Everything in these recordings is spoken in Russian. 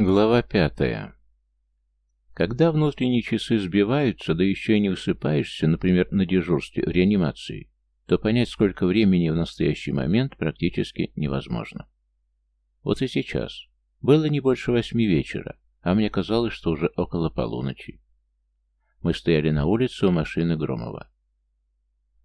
Глава пятая. Когда внутренние часы сбиваются, да еще и не высыпаешься, например, на дежурстве в реанимации, то понять, сколько времени в настоящий момент, практически невозможно. Вот и сейчас. Было не больше восьми вечера, а мне казалось, что уже около полуночи. Мы стояли на улице у машины Громова.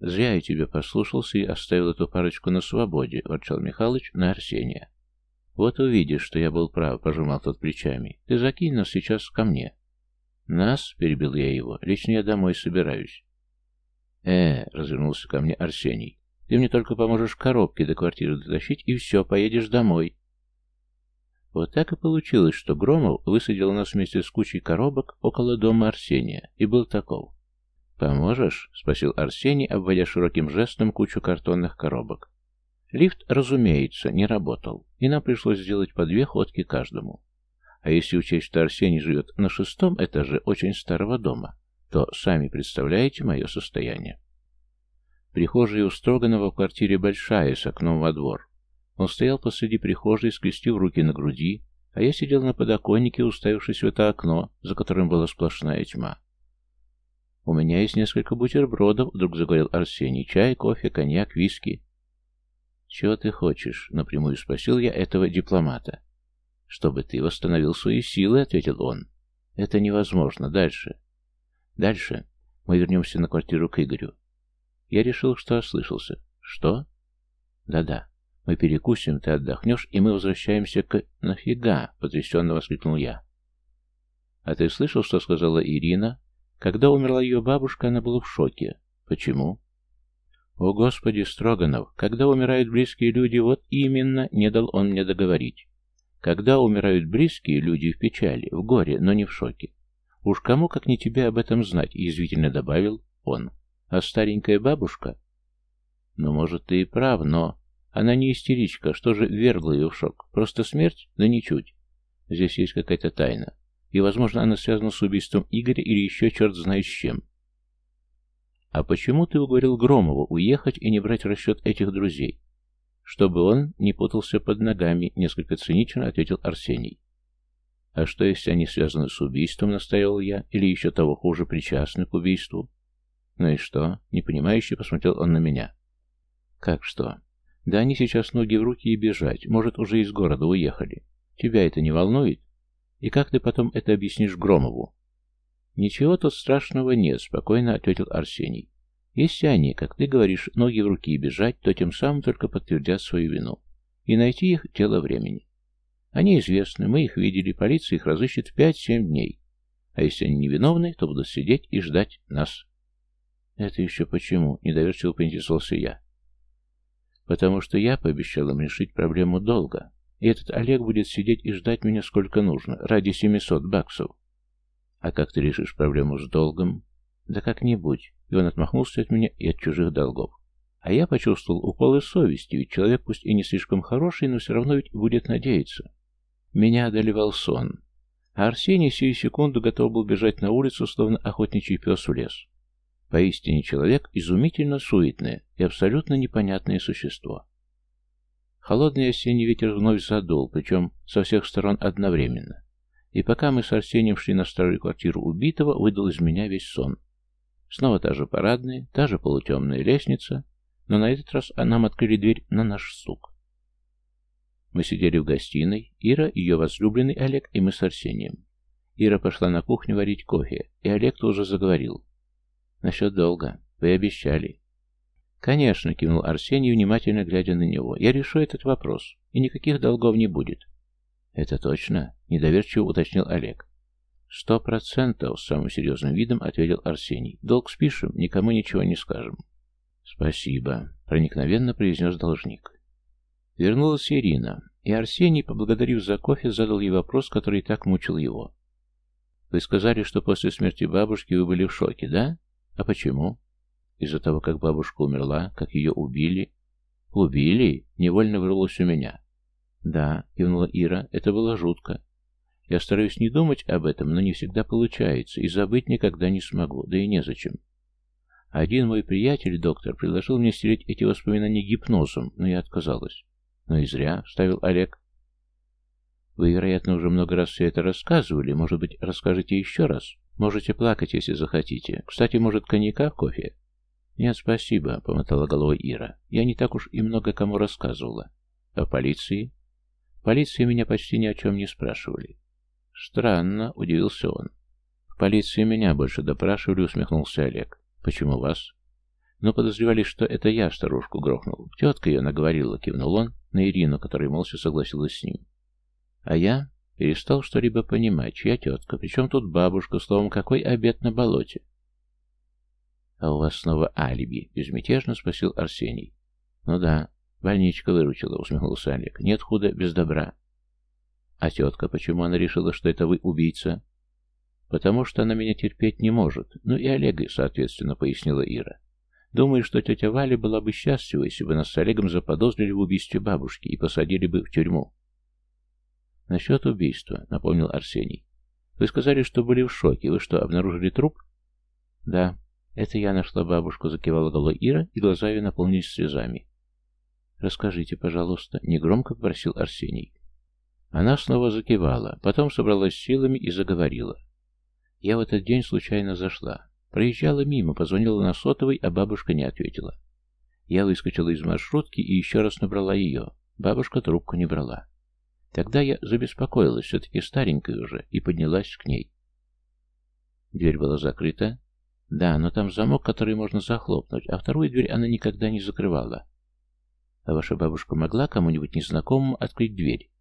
«Зря я тебя послушался и оставил эту парочку на свободе», — ворчал Михалыч на Арсения. «Вот увидишь, что я был прав», — пожимал тот плечами. «Ты закинь нас сейчас ко мне». «Нас?» — перебил я его. «Лично я домой собираюсь». «Э, — развернулся ко мне Арсений, — ты мне только поможешь коробки до квартиры дотащить, и все, поедешь домой». Вот так и получилось, что Громов высадил нас вместе с кучей коробок около дома Арсения, и был таков. «Поможешь?» — спросил Арсений, обводя широким жестом кучу картонных коробок. Лифт, разумеется, не работал, и нам пришлось сделать по две ходки каждому. А если учесть, что Арсений живет на шестом этаже очень старого дома, то сами представляете мое состояние. Прихожая у Строганова в квартире большая, с окном во двор. Он стоял посреди прихожей, скрестив руки на груди, а я сидел на подоконнике, уставившись в это окно, за которым была сплошная тьма. «У меня есть несколько бутербродов», — вдруг заговорил Арсений. «Чай, кофе, коньяк, виски. «Чего ты хочешь?» — напрямую спросил я этого дипломата. «Чтобы ты восстановил свои силы», — ответил он. «Это невозможно. Дальше». «Дальше. Мы вернемся на квартиру к Игорю». Я решил, что ослышался. «Что?» «Да-да. Мы перекусим, ты отдохнешь, и мы возвращаемся к... Нафига?» — потрясенно воскликнул я. «А ты слышал, что сказала Ирина? Когда умерла ее бабушка, она была в шоке. Почему?» «О, Господи, Строганов, когда умирают близкие люди, вот именно не дал он мне договорить. Когда умирают близкие люди в печали, в горе, но не в шоке. Уж кому, как не тебе, об этом знать», — язвительно добавил он. «А старенькая бабушка?» «Ну, может, ты и прав, но...» «Она не истеричка, что же вергла ее в шок? Просто смерть? Да ничуть. Здесь есть какая-то тайна. И, возможно, она связана с убийством Игоря или еще черт знает с чем. «А почему ты уговорил Громову уехать и не брать в расчет этих друзей?» «Чтобы он не путался под ногами», — несколько цинично ответил Арсений. «А что, если они связаны с убийством?» — настаивал я. «Или еще того хуже, причастны к убийству?» «Ну и что?» — непонимающе посмотрел он на меня. «Как что?» «Да они сейчас ноги в руки и бежать. Может, уже из города уехали. Тебя это не волнует? И как ты потом это объяснишь Громову?» «Ничего тут страшного нет», — спокойно ответил Арсений. «Если они, как ты говоришь, ноги в руки бежать, то тем самым только подтвердят свою вину. И найти их — дело времени. Они известны, мы их видели, полиция их разыщет в пять-семь дней. А если они невиновны, то будут сидеть и ждать нас». «Это еще почему?» — недоверчиво поинтересовался я. «Потому что я пообещал им решить проблему долго, и этот Олег будет сидеть и ждать меня сколько нужно, ради семисот баксов». А как ты решишь проблему с долгом? Да как-нибудь. И он отмахнулся от меня и от чужих долгов. А я почувствовал уколы совести, ведь человек пусть и не слишком хороший, но все равно ведь будет надеяться. Меня одолевал сон. А Арсений сию секунду готов был бежать на улицу, словно охотничий пес в лес. Поистине человек изумительно суетное и абсолютно непонятное существо. Холодный осенний ветер вновь задул, причем со всех сторон одновременно. И пока мы с Арсением шли на старую квартиру убитого, выдал из меня весь сон. Снова та же парадная, та же полутемная лестница, но на этот раз нам открыли дверь на наш стук. Мы сидели в гостиной, Ира, ее возлюбленный Олег и мы с Арсением. Ира пошла на кухню варить кофе, и Олег тоже заговорил. «Насчет долга. Вы обещали». «Конечно», — кивнул Арсений, внимательно глядя на него. «Я решу этот вопрос, и никаких долгов не будет». «Это точно?» — недоверчиво уточнил Олег. «Сто процентов», — с самым серьезным видом ответил Арсений. «Долг спишем, никому ничего не скажем». «Спасибо», — проникновенно произнес должник. Вернулась Ирина, и Арсений, поблагодарив за кофе, задал ей вопрос, который так мучил его. «Вы сказали, что после смерти бабушки вы были в шоке, да? А почему?» «Из-за того, как бабушка умерла, как ее убили». «Убили?» — невольно вырвалось у меня. «Да», — кивнула Ира, — «это было жутко. Я стараюсь не думать об этом, но не всегда получается, и забыть никогда не смогу, да и незачем. Один мой приятель, доктор, предложил мне стереть эти воспоминания гипнозом, но я отказалась. «Ну и зря», — вставил Олег. Вы, вероятно, уже много раз все это рассказывали. Может быть, расскажете еще раз? Можете плакать, если захотите. Кстати, может, коньяка в кофе? Нет, спасибо, помотала головой Ира. Я не так уж и много кому рассказывала. А полиции? Полиции меня почти ни о чем не спрашивали. Странно, удивился он. В полиции меня больше допрашивали, усмехнулся Олег. Почему вас? Но подозревали, что это я старушку грохнул. Тетка ее наговорила, кивнул он на Ирину, которая молча согласилась с ним. А я перестал что-либо понимать, чья тетка, причем тут бабушка, словом, какой обед на болоте. «А у вас снова алиби?» — безмятежно спросил Арсений. «Ну да, больничка выручила», — усмехнулся Олег. «Нет худа без добра». «А тетка, почему она решила, что это вы убийца?» «Потому что она меня терпеть не может. Ну и Олега, соответственно», — пояснила Ира. «Думаю, что тетя Валя была бы счастлива, если бы нас с Олегом заподозрили в убийстве бабушки и посадили бы в тюрьму». «Насчет убийства», — напомнил Арсений. «Вы сказали, что были в шоке. Вы что, обнаружили труп?» «Да, это я нашла бабушку», — закивала головой Ира, и глаза ее наполнились слезами. «Расскажите, пожалуйста», — негромко попросил Арсений. Она снова закивала, потом собралась силами и заговорила. «Я в этот день случайно зашла. Проезжала мимо, позвонила на сотовый, а бабушка не ответила. Я выскочила из маршрутки и еще раз набрала ее. Бабушка трубку не брала. Тогда я забеспокоилась, все-таки старенькая уже, и поднялась к ней. Дверь была закрыта. Да, но там замок, который можно захлопнуть, а вторую дверь она никогда не закрывала. А ваша бабушка могла кому-нибудь незнакомому открыть дверь?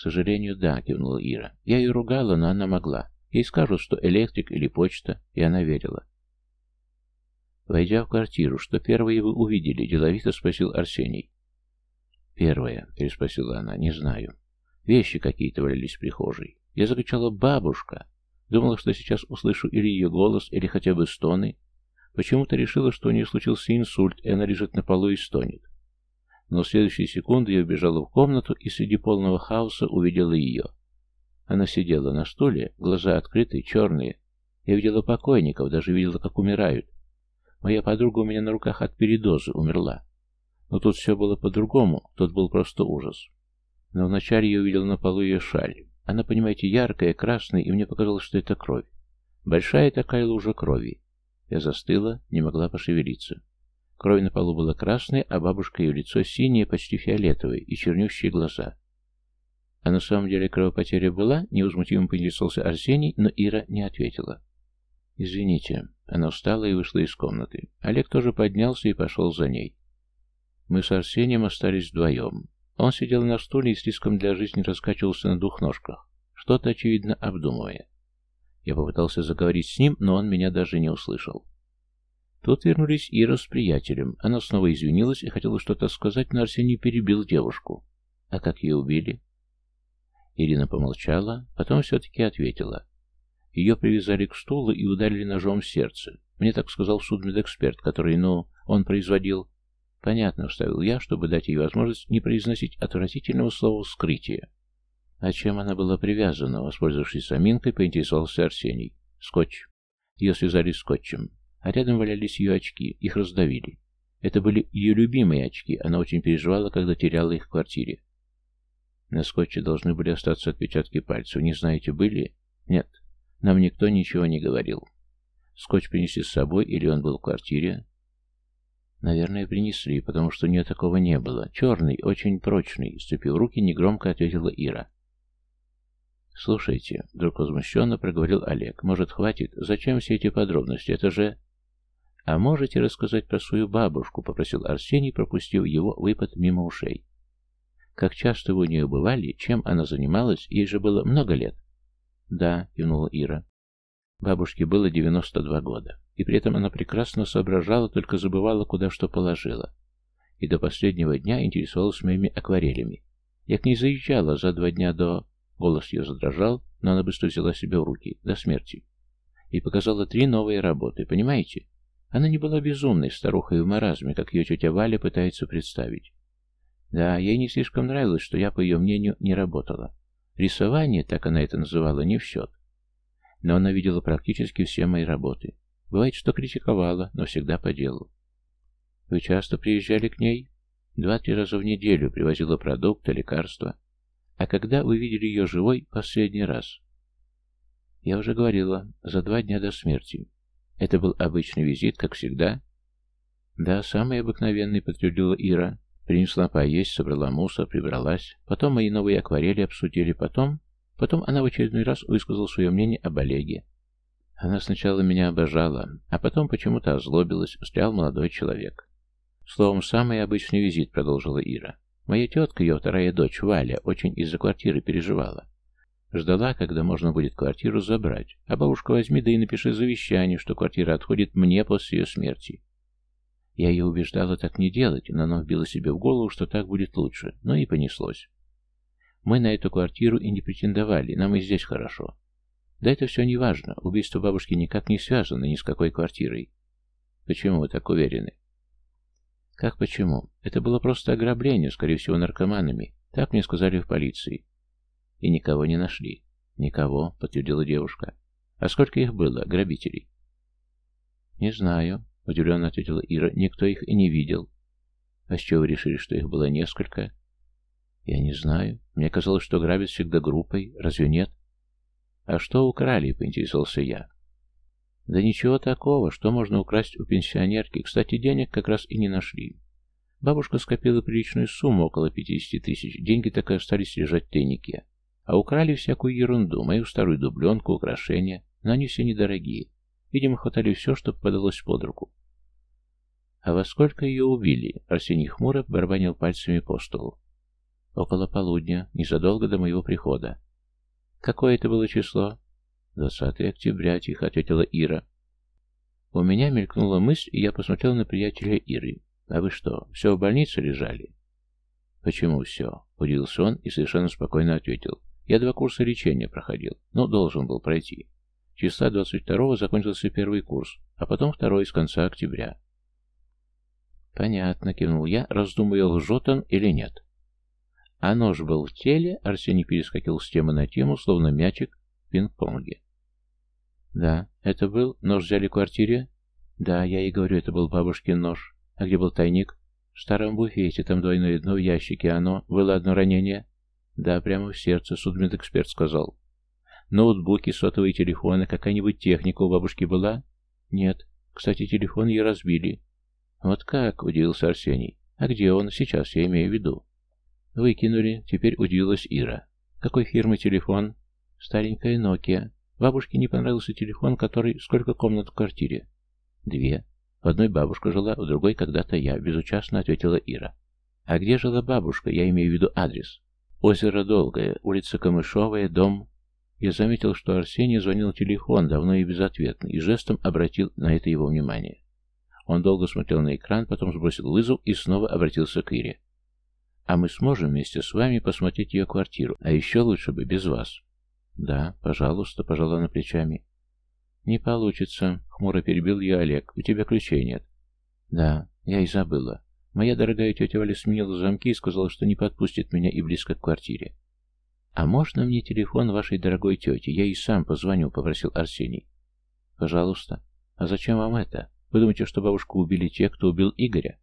К сожалению, да, кивнула Ира. Я ее ругала, но она могла. Ей скажут, что электрик или почта, и она верила. Войдя в квартиру, что первое вы увидели, деловито спросил Арсений. Первое, переспросила она, не знаю. Вещи какие-то валялись в прихожей. Я закричала «Бабушка!». Думала, что сейчас услышу или ее голос, или хотя бы стоны. Почему-то решила, что у нее случился инсульт, и она лежит на полу и стонет. Но в следующие секунды я убежала в комнату и среди полного хаоса увидела ее. Она сидела на стуле, глаза открыты, черные. Я видела покойников, даже видела, как умирают. Моя подруга у меня на руках от передозы умерла. Но тут все было по-другому, тут был просто ужас. Но вначале я увидел на полу ее шаль. Она, понимаете, яркая, красная, и мне показалось, что это кровь. Большая такая лужа крови. Я застыла, не могла пошевелиться. Кровь на полу была красной, а бабушка ее лицо синее, почти фиолетовое, и чернющие глаза. А на самом деле кровопотеря была, невозмутимо поинтересовался Арсений, но Ира не ответила. «Извините». Она встала и вышла из комнаты. Олег тоже поднялся и пошел за ней. Мы с Арсением остались вдвоем. Он сидел на стуле и с риском для жизни раскачивался на двух ножках, что-то, очевидно, обдумывая. Я попытался заговорить с ним, но он меня даже не услышал. Тут вернулись Ира с приятелем. Она снова извинилась и хотела что-то сказать, но Арсений перебил девушку. «А как ее убили?» Ирина помолчала, потом все-таки ответила. Ее привязали к стулу и ударили ножом в сердце. Мне так сказал судмедэксперт, который, ну, он производил Понятно, вставил я, чтобы дать ей возможность не произносить отвратительного слова «вскрытие». А чем она была привязана, воспользовавшись заминкой, поинтересовался Арсений. Скотч. Ее связали скотчем. А рядом валялись ее очки, их раздавили. Это были ее любимые очки, она очень переживала, когда теряла их в квартире. На скотче должны были остаться отпечатки пальцев. Не знаете, были? Нет. Нам никто ничего не говорил. Скотч принесли с собой, или он был в квартире? «Наверное, принесли, потому что у нее такого не было. Черный, очень прочный», — сцепив руки, негромко ответила Ира. «Слушайте», — вдруг возмущенно проговорил Олег, — «может, хватит? Зачем все эти подробности? Это же...» «А можете рассказать про свою бабушку?» — попросил Арсений, пропустив его выпад мимо ушей. «Как часто вы у нее бывали? Чем она занималась? Ей же было много лет?» «Да», — кивнула Ира. Бабушке было 92 года, и при этом она прекрасно соображала, только забывала, куда что положила. И до последнего дня интересовалась моими акварелями. Я к ней заезжала за два дня до... Голос ее задрожал, но она быстро взяла себя в руки, до смерти. И показала три новые работы, понимаете? Она не была безумной старухой в маразме, как ее тетя Валя пытается представить. Да, ей не слишком нравилось, что я, по ее мнению, не работала. Рисование, так она это называла, не в счет но она видела практически все мои работы. Бывает, что критиковала, но всегда по делу. Вы часто приезжали к ней? Два-три раза в неделю привозила продукты, лекарства. А когда вы видели ее живой последний раз? Я уже говорила, за два дня до смерти. Это был обычный визит, как всегда? Да, самый обыкновенный, подтвердила Ира. Принесла поесть, собрала мусор, прибралась. Потом мои новые акварели обсудили. Потом... Потом она в очередной раз высказала свое мнение об Олеге. Она сначала меня обожала, а потом почему-то озлобилась, встрял молодой человек. Словом, самый обычный визит, продолжила Ира. Моя тетка, ее вторая дочь, Валя, очень из-за квартиры переживала. Ждала, когда можно будет квартиру забрать. А бабушка возьми, да и напиши завещание, что квартира отходит мне после ее смерти. Я ее убеждала так не делать, но она вбила себе в голову, что так будет лучше, но и понеслось. Мы на эту квартиру и не претендовали, нам и здесь хорошо. Да это все не важно, убийство бабушки никак не связано ни с какой квартирой. Почему вы так уверены? Как почему? Это было просто ограбление, скорее всего, наркоманами. Так мне сказали в полиции. И никого не нашли. Никого, подтвердила девушка. А сколько их было, грабителей? Не знаю, удивленно ответила Ира. Никто их и не видел. А с чего вы решили, что их было несколько? Я не знаю. Мне казалось, что грабят всегда группой. Разве нет? А что украли, поинтересовался я. Да ничего такого, что можно украсть у пенсионерки. Кстати, денег как раз и не нашли. Бабушка скопила приличную сумму, около 50 тысяч. Деньги так и остались лежать в тайнике. А украли всякую ерунду, мою старую дубленку, украшения. Но они все недорогие. Видимо, хватали все, что попадалось под руку. «А во сколько ее убили?» Арсений хмуро барабанил пальцами по столу. «Около полудня, незадолго до моего прихода». «Какое это было число?» «20 октября», — тихо ответила Ира. У меня мелькнула мысль, и я посмотрел на приятеля Иры. «А вы что, все в больнице лежали?» «Почему все?» — удивился он и совершенно спокойно ответил. «Я два курса лечения проходил, но должен был пройти. Числа 22-го закончился первый курс, а потом второй с конца октября». «Понятно», — кивнул я, раздумывая, лжет он или нет. А нож был в теле, Арсений перескакивал с темы на тему, словно мячик пинг-понге. Да, это был. Нож взяли в квартире? Да, я и говорю, это был бабушкин нож. А где был тайник? В старом буфете, там двойное дно в ящике. Оно, было одно ранение? Да, прямо в сердце, судмедэксперт сказал. Ноутбуки, сотовые телефоны, какая-нибудь техника у бабушки была? Нет. Кстати, телефон ей разбили. Вот как, удивился Арсений. А где он сейчас, я имею в виду? Выкинули, теперь удивилась Ира. Какой фирмы телефон? Старенькая Nokia. Бабушке не понравился телефон, который... Сколько комнат в квартире? Две. В одной бабушка жила, в другой когда-то я, безучастно ответила Ира. А где жила бабушка? Я имею в виду адрес. Озеро Долгое, улица Камышовая, дом... Я заметил, что Арсений звонил телефон, давно и безответно, и жестом обратил на это его внимание. Он долго смотрел на экран, потом сбросил вызов и снова обратился к Ире. «А мы сможем вместе с вами посмотреть ее квартиру, а еще лучше бы без вас». «Да, пожалуйста», — пожала на плечами. «Не получится», — хмуро перебил ее Олег. «У тебя ключей нет». «Да, я и забыла. Моя дорогая тетя Валя сменила замки и сказала, что не подпустит меня и близко к квартире». «А можно мне телефон вашей дорогой тети? Я и сам позвоню», — попросил Арсений. «Пожалуйста. А зачем вам это? Вы думаете, что бабушку убили те, кто убил Игоря?»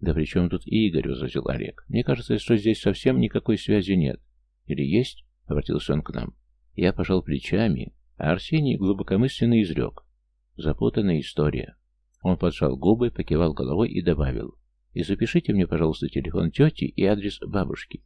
«Да при чем тут Игорь?» — возразил Олег. «Мне кажется, что здесь совсем никакой связи нет. Или есть?» Обратился он к нам. Я пожал плечами, а Арсений глубокомысленно изрек. Запутанная история. Он поджал губы, покивал головой и добавил. И запишите мне, пожалуйста, телефон тети и адрес бабушки.